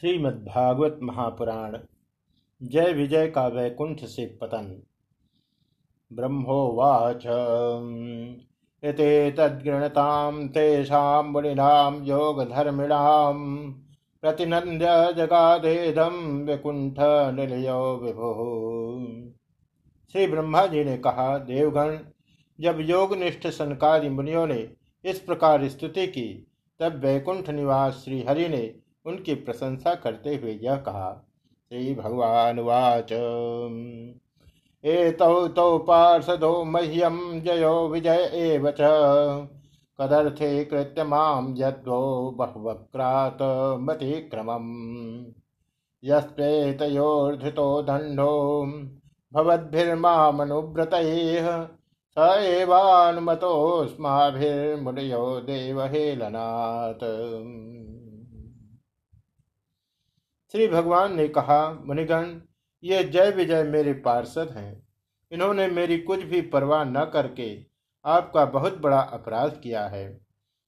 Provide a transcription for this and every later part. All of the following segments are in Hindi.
श्रीमद्भागवत महापुराण जय विजय का वैकुंठ से पतन। ब्रह्मोवाच। इति तद्गृणतां, तेषां मुनीनां, योगधर्मिणां। प्रतिनन्द्य वैकुंठ निलयो विभु। श्री ब्रह्मा जी ने कहा, देवगण, जब योगनिष्ठ सनकादि मुनियों ने इस प्रकार स्तुति की, तब वैकुंठ निवास श्री हरि ने उनकी प्रशंसा करते हुए यह कहा, श्री भगवान वाच। एतौ तौ पार्षदो मह्यम जयो विजय एव कदर्थे कृत्य माम यद्वो बहुवक्रात मतिक्रमम्। यस्त्वेतयोर्धृतो दण्डो भवद्भिर्मामनुव्रतैः। स एवानुमतोऽस्माभिर्मुनयो देवहेलनात्। श्री भगवान ने कहा, मुनिगण, ये जय विजय मेरे पार्षद हैं। इन्होंने मेरी कुछ भी परवाह न करके आपका बहुत बड़ा अपराध किया है।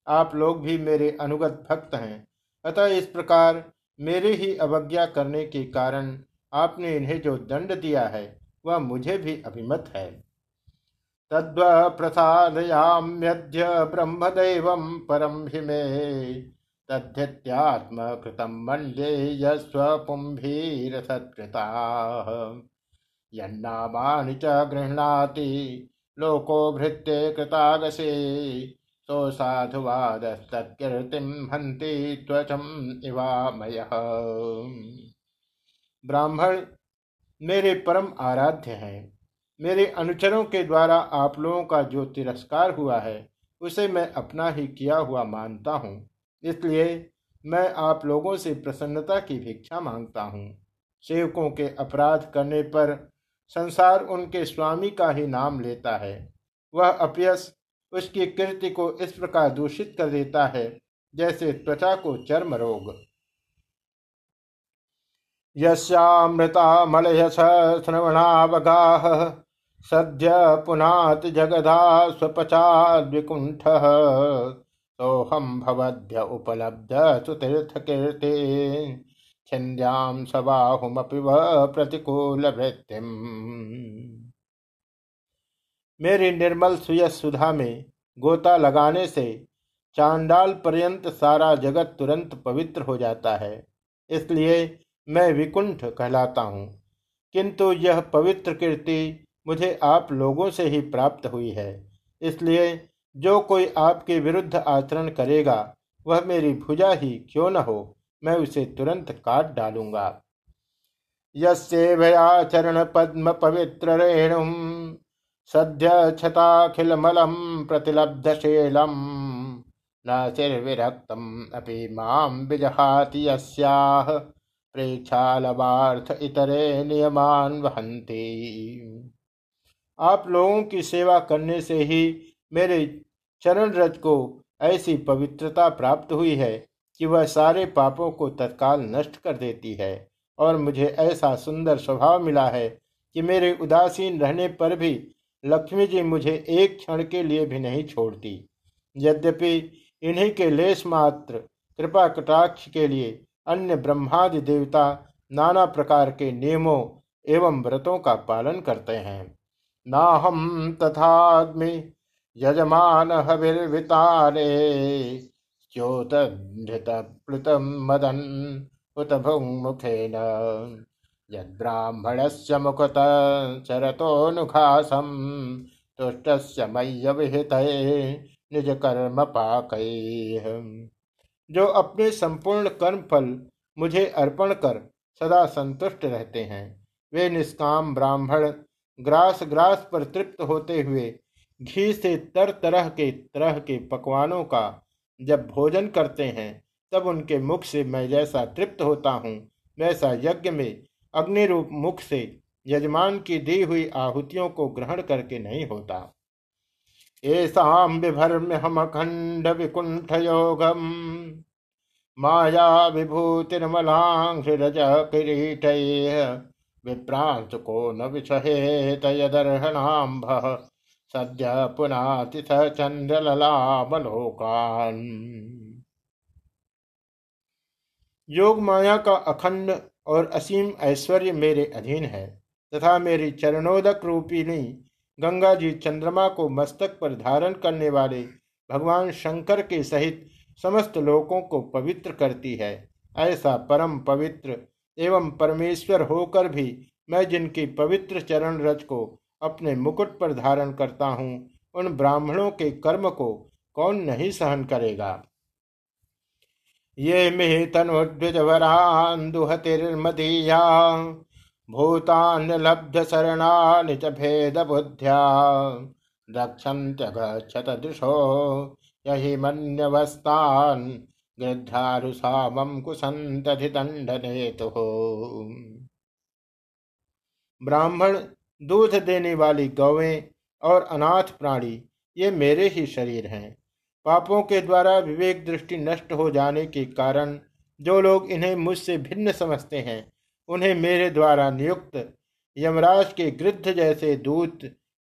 आप लोग भी मेरे अनुगत भक्त हैं। अतः इस प्रकार मेरे ही अवज्ञा करने के कारण आपने इन्हें जो दंड दिया है, वह मुझे भी अभिमत है। तद्व प्रसादयाम्यद्य ब्रह्मदेव परम हिमे तद्धित्यात्मकृतं मन्ये यस्वपुम्भीरसत्कृताः यन्नामानि च गृह्णाति लोको भृत्ये कृतागसे साधुवादस्तत्कीर्तिं हन्ति त्वचम् इवामयः। ब्राह्मण, मेरे परम आराध्य हैं। मेरे अनुचरों के द्वारा आप लोगों का जो तिरस्कार हुआ है, उसे मैं अपना ही किया हुआ मानता हूँ। इसलिए मैं आप लोगों से प्रसन्नता की भिक्षा माँगता हूँ। सेवकों के अपराध करने पर संसार उनके स्वामी का ही नाम लेता है। वह अपयस उसकी कृति को इस प्रकार दूषित कर देता है, जैसे त्वचा को चर्म रोग। यस्यामृता मलयस श्रवणावगाह सद्य पुनात जगधा स्वपचाद विकुंठ सोहम भवद्य उपलब्ध सुतीर्थ कीर्ति छिन्द्याम प्रतिकूल वृत्तिम मेरी निर्मल सुयस सुधा में गोता लगाने से चांडाल पर्यंत सारा जगत तुरंत पवित्र हो जाता है, इसलिए मैं विकुंठ कहलाता हूँ। किंतु यह पवित्र कीर्ति मुझे आप लोगों से ही प्राप्त हुई है, इसलिए जो कोई आपके विरुद्ध आचरण करेगा, वह मेरी भुजा ही क्यों न हो, मैं उसे तुरंत काट डालूँगा। यस्येभयाचरण पद्म पवित्र रेणु सद्य क्षताखिल मलम प्रतिलब्ध शेलम। न चिर्विरक्तम अपि माम विजहाति यस्याह प्रेक्षालवार्थ इतरे नियमान वहंती आप लोगों की सेवा करने से ही मेरे चरण रज को ऐसी पवित्रता प्राप्त हुई है कि वह सारे पापों को तत्काल नष्ट कर देती है और मुझे ऐसा सुंदर स्वभाव मिला है कि मेरे उदासीन रहने पर भी लक्ष्मी जी मुझे एक क्षण के लिए भी नहीं छोड़ती। यद्यपि इन्हीं के लेश मात्र कृपा कटाक्ष के लिए अन्य ब्रह्मादि देवता नाना प्रकार के नियमों एवं व्रतों का पालन करते हैं। नाहम तथाग्नि यजमान हविर्वितारे च्योतधृतप्लुतं मदन् उत भुङ्मुखेन। यद्ब्राह्मणस्य मुखतः मय्यविहितये निज कर्म पाकैः। जो अपने संपूर्ण कर्म फल मुझे अर्पण कर सदा संतुष्ट रहते हैं। वे निष्काम ब्राह्मण ग्रास ग्रास पर तृप्त होते हुए घी से तर तरह के तरह के पकवानों का जब भोजन करते हैं, तब उनके मुख से मैं जैसा तृप्त होता हूँ, वैसा यज्ञ में अग्नि रूप मुख से यजमान की दी हुई आहुतियों को ग्रहण करके नहीं होता। ऐसा विभर्म हम अखंड विकुंठ योगम। माया किरीट विप्रांश को न विषहेत यदर्हणाम्भ। सद्य पुनाति स योग माया का अखंड और असीम ऐश्वर्य मेरे अधीन है, तथा मेरी चरणोदक रूपिणी गंगा जी चंद्रमा को मस्तक पर धारण करने वाले भगवान शंकर के सहित समस्त लोकों को पवित्र करती है। ऐसा परम पवित्र एवं परमेश्वर होकर भी मैं जिनकी पवित्र चरण रज को अपने मुकुट पर धारण करता हूँ। उन ब्राह्मणों के कर्म को कौन नहीं सहन करेगा? ये मे तनुद्विजवरान्दुहतिर्मदीया भूतान्यलब्ध शरणानि च भेद बुद्ध्या रक्षन्त्यगच्छत दिशो यही मन्यवस्तान् गृद्धारुसामं कुसन्तधिदण्डनेतुः। ब्राह्मण दूध देने वाली गौवें और अनाथ प्राणी, ये मेरे ही शरीर हैं। पापों के द्वारा विवेक दृष्टि नष्ट हो जाने के कारण जो लोग इन्हें मुझसे भिन्न समझते हैं, उन्हें मेरे द्वारा नियुक्त यमराज के गृद्ध जैसे दूत,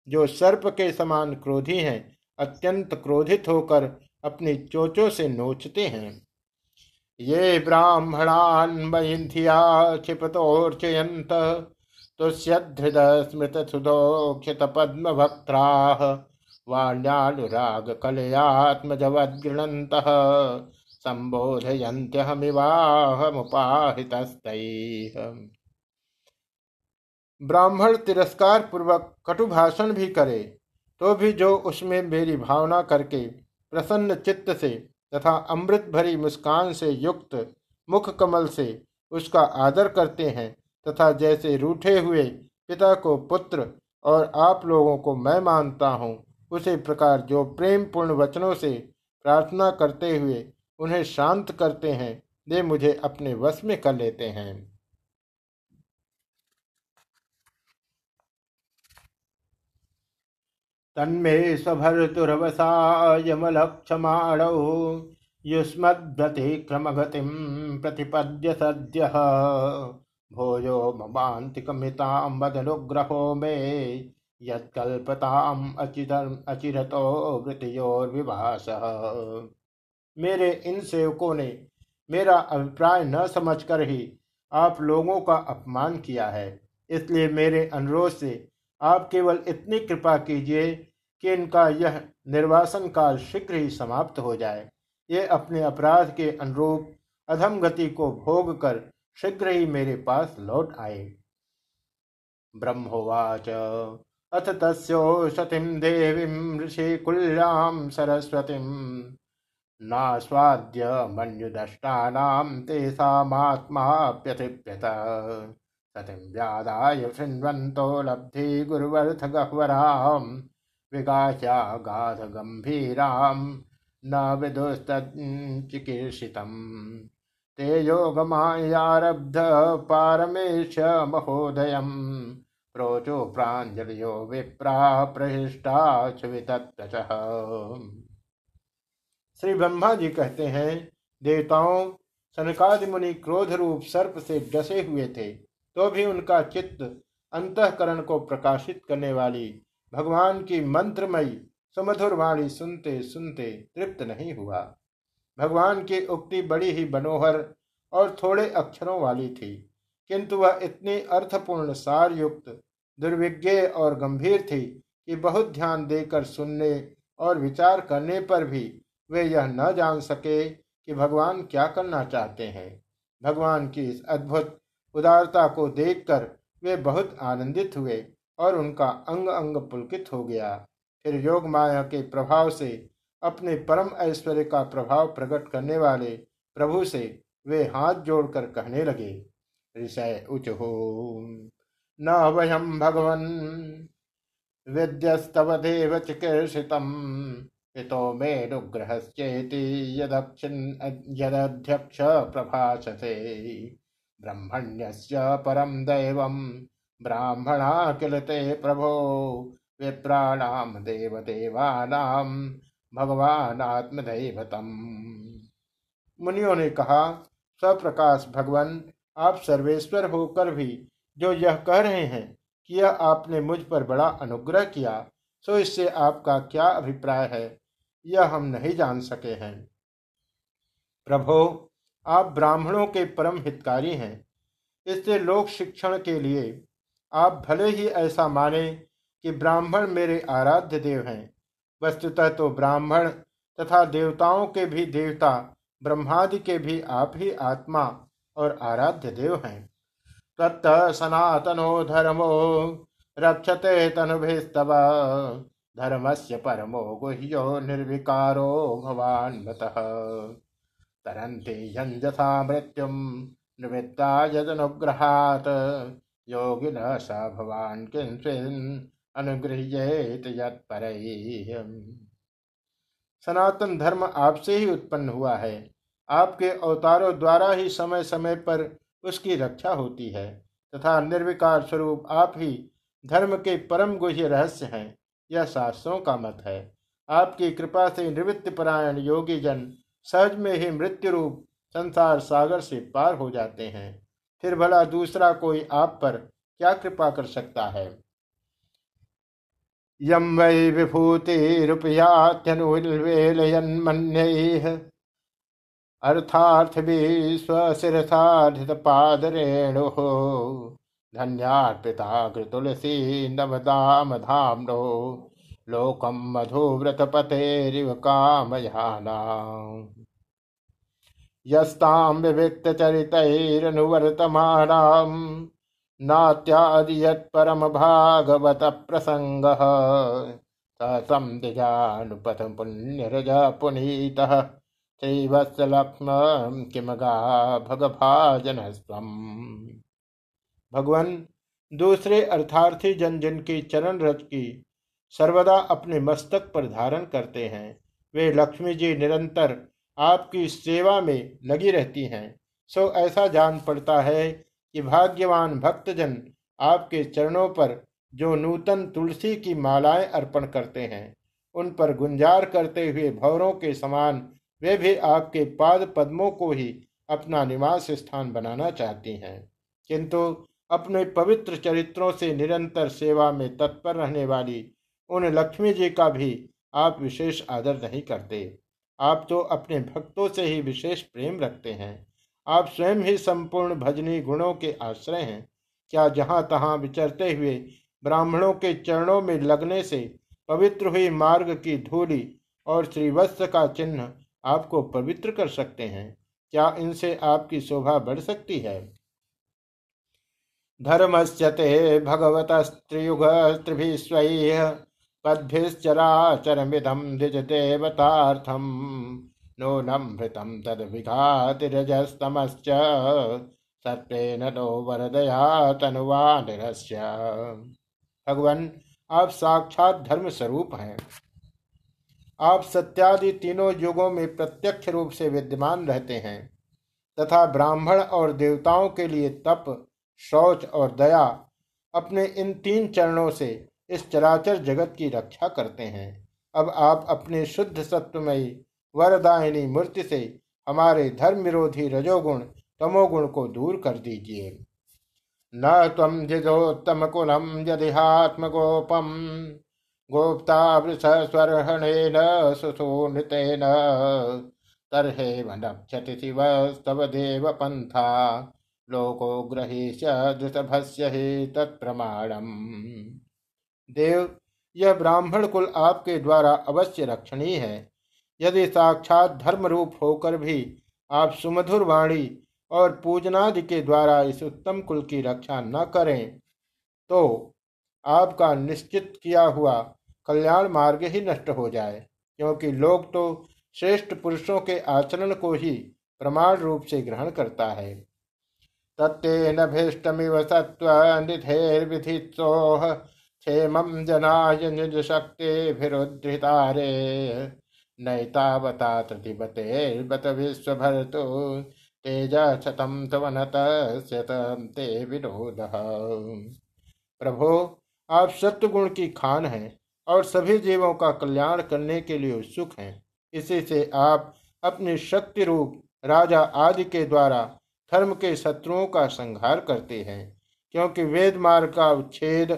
जो सर्प के समान क्रोधी हैं, अत्यंत क्रोधित होकर अपनी चोचों से नोचते हैं। ये ब्राह्मणान मयिंथिया क्षिपतोर्चयंत तुष्यधृद स्मृत सुदोक्षित पद्म भक्ता वाण्यानुराग कलयात्मजवद्गृणंत ब्राह्मण तिरस्कार पूर्वक कटुभाषण भी करे तो भी जो उसमें मेरी भावना करके प्रसन्न चित्त से तथा अमृत भरी मुस्कान से युक्त मुख कमल से उसका आदर करते हैं तथा जैसे रूठे हुए पिता को पुत्र और आप लोगों को मैं मानता हूँ, उसी प्रकार जो प्रेम पूर्ण वचनों से प्रार्थना करते हुए उन्हें शांत करते हैं, वे मुझे अपने वश में कर लेते हैं। तन्मे स्वभर्तुरवसायमलक्षमाणौ युष्मद्व्यतिक्रमगतिं प्रतिपद्य सद्यः। भोजो ममान्तिकमितां वदनुग्रहो मे। यत्कल्पताम् अचिरतो वृत्तियोर्विभासः। मेरे इन सेवकों ने मेरा अभिप्राय न समझकर ही आप लोगों का अपमान किया है। इसलिए मेरे अनुरोध से आप केवल इतनी कृपा कीजिए कि इनका यह निर्वासन काल शीघ्र ही समाप्त हो जाए। ये अपने अपराध के अनुरूप अधम गति को भोग कर शीघ्र ही मेरे पास लौट आए। ब्रह्मोवाच, अथ तस्योषतिं देवीं ऋषिकुल्यां सरस्वतीं। नास्वाद्य मन्युदष्टानां तेषामात्माप्यतिप्यत। सतिं व्यादाय शृण्वन्तो लब्धि गुरुवर्थगह्वरां। विगाह्या गाधगम्भीरां न विदुस्तच्चिकीर्षितम् ते योगमायारब्ध पारमेश महोदयम् प्रोचो प्राञ्जलियो विप्रा प्रहिष्टा श्री ब्रह्मा जी कहते हैं, देवताओं सनकादि मुनि क्रोध रूप सर्प से डसे हुए थे तो भी उनका चित्त अंतकरण को प्रकाशित करने वाली भगवान की मंत्रमयी सुमधुर वाणी सुनते सुनते तृप्त नहीं हुआ। भगवान की उक्ति बड़ी ही मनोहर और थोड़े अक्षरों वाली थी, किंतु वह इतनी अर्थपूर्ण सार युक्त दुर्विज्ञ और गंभीर थी कि बहुत ध्यान देकर सुनने और विचार करने पर भी वे यह न जान सके कि भगवान क्या करना चाहते हैं। भगवान की इस अद्भुत उदारता को देखकर वे बहुत आनंदित हुए और उनका अंग अंग पुलकित हो गया। फिर योग माया के प्रभाव से अपने परम ऐश्वर्य का प्रभाव प्रकट करने वाले प्रभु से वे हाथ जोड़कर कहने लगे, ऋषय, उच। हो न वयम भगवन विद्यस्तव देव चिकीर्षितम हितो मेनुग्रहश्चेति यदध्यक्ष प्रभाषसे। ब्रह्मण्यस्य परम दैवं ब्राह्मणा किल ते प्रभो। विप्राणां देवदेवानां भगवान आत्मदैवतम मुनियों ने कहा स्वप्रकाश भगवान, आप सर्वेश्वर होकर भी जो यह कह रहे हैं कि यह आपने मुझ पर बड़ा अनुग्रह किया, सो इससे आपका क्या अभिप्राय है, यह हम नहीं जान सके हैं। प्रभो, आप ब्राह्मणों के परम हितकारी हैं। इससे लोक शिक्षण के लिए आप भले ही ऐसा माने कि ब्राह्मण मेरे आराध्य देव हैं वस्तुतः तो ब्राह्मण तथा देवताओं के भी देवता, ब्रह्मादि के भी आप ही आत्मा और आराध्य देव हैं। तत्त सनातनो धर्मो रक्षते तनुभिस्तव। धर्मस्य परमो गुह्यो निर्विकारो भवान् मतः। तरन्ति यञ्जसा मृत्युं निवृत्ता यदनुग्रहात् योगिनः स भवान् अनुगृह्येत यत्परैः सनातन धर्म आपसे ही उत्पन्न हुआ है। आपके अवतारों द्वारा ही समय समय पर उसकी रक्षा होती है तथा निर्विकार स्वरूप आप ही धर्म के परम गुह्य रहस्य हैं, यह शास्त्रों का मत है। आपकी कृपा से निवृत्ति परायण योगी जन सहज में ही मृत्यु रूप संसार सागर से पार हो जाते हैं। फिर भला दूसरा कोई आप पर क्या कृपा कर सकता है? यम वै विभूतिरुपयात्यनुवेलयन्मन्यैः अर्थार्थ भी स्वशिरसाधित पादरेणु धन्यार्पिताग्रतुलसी नवदाम धाम्नो लोकम मधुव्रतपतेरिव कामयाना यस्तां विविक्तचरितैरनुवर्तमानां नात्यादि यत्परमभागवतप्रसङ्गः स संदिजानुपथपुण्यरज पुनीतः। श्रीवत्सलक्ष्म किमगा भगभाजनस्त्वम्। भगवान, दूसरे अर्थार्थी जन जिन की चरण रथ की सर्वदा अपने मस्तक पर धारण करते हैं, वे लक्ष्मी जी निरंतर आपकी सेवा में लगी रहती हैं। सो ऐसा जान पड़ता है कि भाग्यवान भक्तजन आपके चरणों पर जो नूतन तुलसी की मालाएँ अर्पण करते हैं, उन पर गुंजार करते हुए भवरों के समान वे भी आपके पाद पद्मों को ही अपना निवास स्थान बनाना चाहती हैं। किंतु अपने पवित्र चरित्रों से निरंतर सेवा में तत्पर रहने वाली उन लक्ष्मी जी का भी आप विशेष आदर नहीं करते। आप तो अपने भक्तों से ही विशेष प्रेम रखते हैं। आप स्वयं ही संपूर्ण भजनी गुणों के आश्रय हैं। क्या जहाँ तहाँ विचरते हुए ब्राह्मणों के चरणों में लगने से पवित्र हुई मार्ग की धूली और श्रीवत्स का चिन्ह आपको पवित्र कर सकते हैं। क्या इनसे आपकी शोभा बढ़ सकती है? धर्मस्य ते भगवतस्त्रियुगस्त्रिभिस्वैः पद्भिश्चराचरमिदं द्विजदेवतार्थं नूनमृतं तद्विघातिरजस्तमश्च। सत्वेन नो वरदया तनुवानिरस्य। भगवान, आप साक्षात धर्म स्वरूप हैं। आप सत्यादि तीनों युगों में प्रत्यक्ष रूप से विद्यमान रहते हैं, तथा ब्राह्मण और देवताओं के लिए तप, शौच और दया अपने इन तीन चरणों से इस चराचर जगत की रक्षा करते हैं। अब आप अपने शुद्ध सत्वमयी वरदायिनी मूर्ति से हमारे धर्म विरोधी रजोगुण, तमोगुण को दूर कर दीजिए। न तम जिजोत्तम कुलम यदिहात्म गोपम गोप्ता वृष स्वरहणेन सुसूनितेन तर्हे वनक्षति शिव, स्तव देव पंथा लोको ग्रहीष्य धृतभस्य ही तत्प्रमाणम। देव, यह ब्राह्मण कुल आपके द्वारा अवश्य रक्षणीय है। यदि साक्षात धर्म रूप होकर भी आप सुमधुर वाणी और पूजनादि के द्वारा इस उत्तम कुल की रक्षा न करें तो आपका निश्चित किया हुआ कल्याण मार्ग ही नष्ट हो जाए, क्योंकि लोग तो श्रेष्ठ पुरुषों के आचरण को ही प्रमाण रूप से ग्रहण करता है। तत्तेन भीष्टमिव सत्त्वनिधेर्विधित्सोः क्षेमं जनाय निजशक्तिभिरुद्धृतारे। नैतावता तृतिबतेर्बत विश्वभर्तु तेज शतं तवनतस्यतं ते विरोध प्रभो, आप सत्वगुण की खान हैं और सभी जीवों का कल्याण करने के लिए उत्सुक हैं। इसी से आप अपनी शक्ति रूप राजा आदि के द्वारा धर्म के शत्रुओं का संहार करते हैं, क्योंकि वेद मार्ग का उच्छेद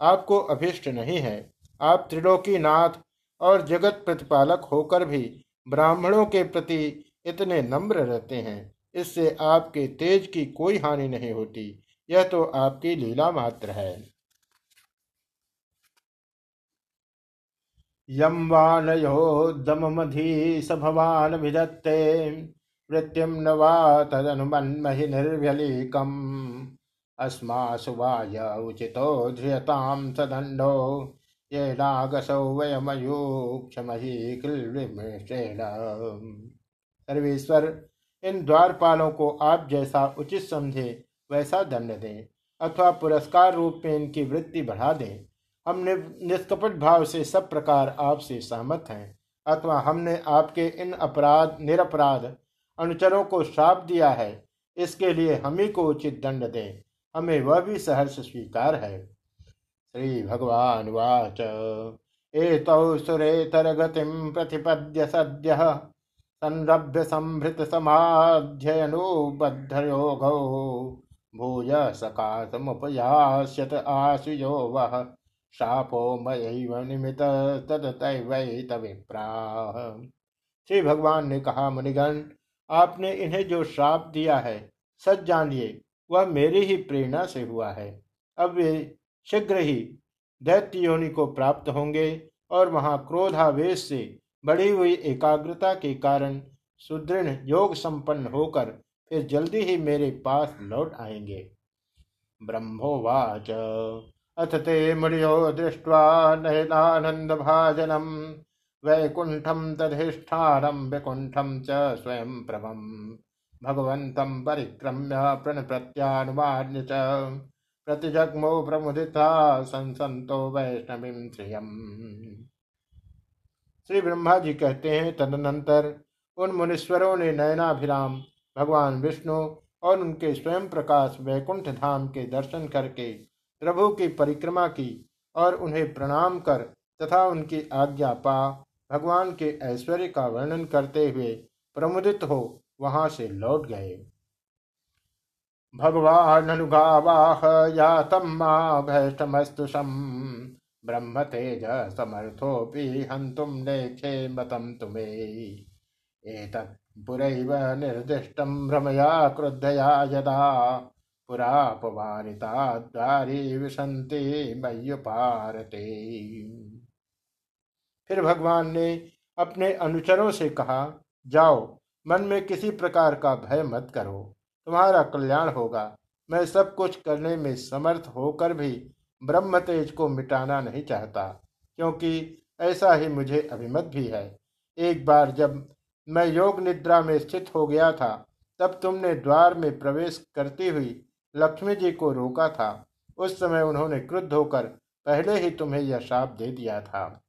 आपको अभिष्ट नहीं है। आप त्रिलोकी नाथ और जगत प्रतिपालक होकर भी ब्राह्मणों के प्रति इतने नम्र रहते हैं, इससे आपके तेज की कोई हानि नहीं होती। यह तो आपकी लीला मात्र है। यम वानयोदमधि स विदत्ते न वा तदनुमन्महि निर्व्यलीकम्। अस्मासु वाय उचितो ध्रियतां सदण्डो ये सर्वेश्वर, इन द्वारपालों को आप जैसा उचित समझे, वैसा दंड दें, अथवा पुरस्कार रूप में इनकी वृत्ति बढ़ा दें। हम निष्कपट भाव से सब प्रकार आपसे सहमत हैं, अथवा हमने आपके इन अपराध, निरपराध अनुचरों को श्राप दिया है, इसके लिए हम ही को उचित दंड दें। हमें वह भी सहर्ष स्वीकार है। श्री भगवान एतौ सुरेतर गतिम प्रतिपद्य सद्य संरभ्य संभृत समाध्यनुबद्धयोगौ भूय सकाशमुपयास्यत आशुयो वह शापो मयैव निमित तदतैवैतविप्राह श्री भगवान ने कहा, मुनिगण, आपने इन्हें जो श्राप दिया है, सच जानिए, वह मेरी ही प्रेरणा से हुआ है। अब वे शीघ्र ही दैत्य योनि को प्राप्त होंगे और वहाँ क्रोधावेश से बढ़ी हुई एकाग्रता के कारण सुदृढ़ योग संपन्न होकर फिर जल्दी ही मेरे पास लौट आएँगे। ब्रह्मोवाच। अथ ते मुनियो दृष्ट्वा नयनानन्दभाजनम्, वैकुण्ठं तधिष्ठानं, वैकुण्ठं च स्वयं प्रभम भगवन्तं परिक्रम्य प्रणप्रत्यानुमान्य च। प्रतिजग्मो प्रमुदिता संसंतो वैष्णवीं श्रियम्। श्री ब्रह्मा जी कहते हैं, तदनंतर उन मुनीश्वरों ने नयनाभिराम, भगवान विष्णु और उनके स्वयं प्रकाश वैकुंठ धाम के दर्शन करके प्रभु की परिक्रमा की और उन्हें प्रणाम कर तथा उनकी आज्ञा पा, भगवान के ऐश्वर्य का वर्णन करते हुए प्रमुदित हो वहाँ से लौट गए। भगवान अनुगावाह या तम्मा भैष्टमस्तुषम। ब्रह्म तेज समर्थोपि हंतुम लेखे मतम तुम्हें एतत् पुरैव निर्दिष्टं भ्रमया क्रुद्धया यदा पुरापवानिता द्वारी विसंति मयुपारते फिर भगवान ने अपने अनुचरों से कहा, जाओ, मन में किसी प्रकार का भय मत करो। तुम्हारा कल्याण होगा। मैं सब कुछ करने में समर्थ होकर भी ब्रह्म तेज को मिटाना नहीं चाहता, क्योंकि ऐसा ही मुझे अभिमत भी है। एक बार जब मैं योग निद्रा में स्थित हो गया था, तब तुमने द्वार में प्रवेश करती हुई लक्ष्मी जी को रोका था। उस समय उन्होंने क्रुद्ध होकर पहले ही तुम्हें यह शाप दे दिया था।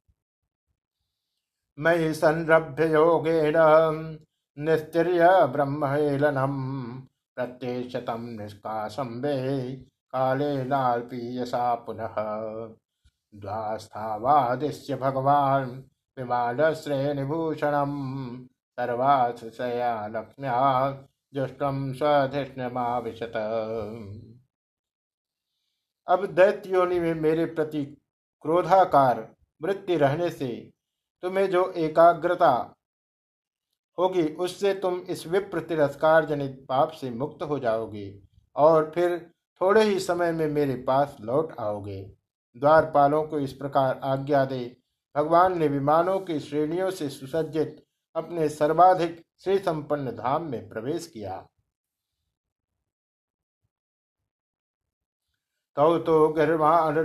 मयि संरभ्य योगेण निस्तीर्य ब्रह्मेलनम प्रत्यक्षतम निष्काशम वे काले नाल्पीयसा पुनः। द्वास्थावादिश्य भगवान विमान श्रेणिभूषणम सर्वाश्रया लक्ष्म्या जुष्टम स्वधिष्णमाविशत। अब दैत्योनि में मेरे प्रति क्रोधाकार वृत्ति रहने से तुम्हें जो एकाग्रता होगी, उससे तुम इस विप्र तिरस्कार जनित पाप से मुक्त हो जाओगे और फिर थोड़े ही समय में मेरे पास लौट आओगे। द्वारपालों को इस प्रकार आज्ञा दे। भगवान ने विमानों की श्रेणियों से सुसज्जित अपने सर्वाधिक श्री संपन्न धाम में प्रवेश किया। तौ तो गर्वान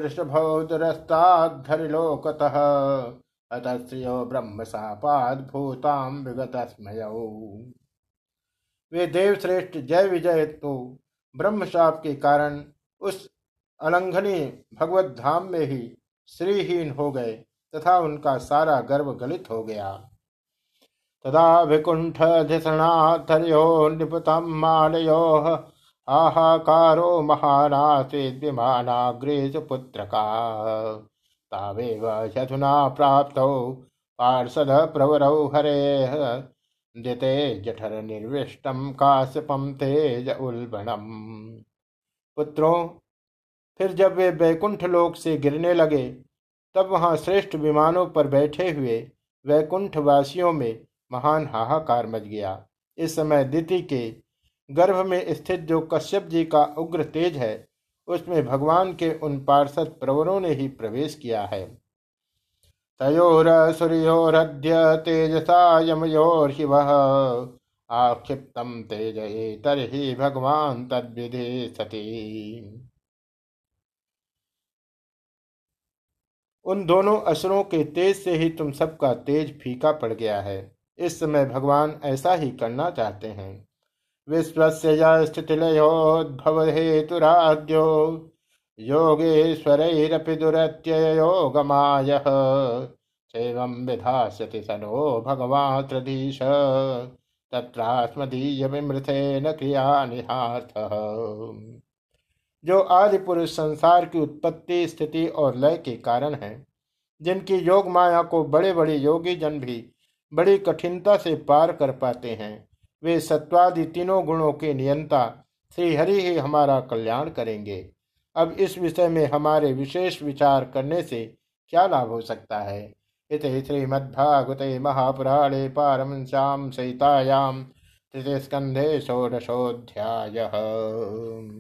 ऋषभौदरस्ताधरिलोकतः अतस्त्रियो ब्रह्म सापाद भूताम विगत स्मय वे देव श्रेष्ठ जय विजय तो ब्रह्म शाप के कारण उस अलंघनी भगवत धाम में ही श्रीहीन हो गए तथा उनका सारा गर्व गलित हो गया। तदा विकुण्ठधिसणाथर्यो नृपतं मालयोः हाहाकारो महानासीद्विमानाग्रे पुत्र पुत्रका। तावेव यधुना प्राप्तौ। पार्षद प्रवरौ हरेः। दिते जठर निर्विष्टम काश्यपम तेज उल्बणम। पुत्रों, फिर जब वे बैकुंठ लोक से गिरने लगे, तब वहाँ श्रेष्ठ विमानों पर बैठे हुए वैकुंठ वासियों में महान हाहाकार मच गया। इस समय दिति के गर्भ में स्थित जो कश्यप जी का उग्र तेज है उसमें भगवान के उन पार्षद प्रवरों ने ही प्रवेश किया है। तयोर सूर्योरद्य तेजसा यमयोर्शिव आक्षिप्तम तेज तरही भगवान तद्विधि सती। उन दोनों असुरों के तेज से ही तुम सबका तेज फीका पड़ गया है। इस समय भगवान ऐसा ही करना चाहते हैं। विश्व स्थितिलयोद्भव हेतुराद्यो योगेश्वरैरपि दुरत्ययोगमाय। एवं विधास्यति सनो भगवात्रधीश। तत्रास्मदीय विमृथेन क्रिया निहार्थ जो आदि पुरुष संसार की उत्पत्ति, स्थिति और लय के कारण है, जिनकी योग माया को बड़े बड़े योगी जन भी बड़ी कठिनता से पार कर पाते हैं वे सत्वादि तीनों गुणों के नियंता श्रीहरि ही हमारा कल्याण करेंगे। अब इस विषय में हमारे विशेष विचार करने से क्या लाभ हो सकता है? इत श्रीमद्भागवते महापुराणे पारमश्याम सहितायाम तृतीय स्कंधे षोडशोध्याय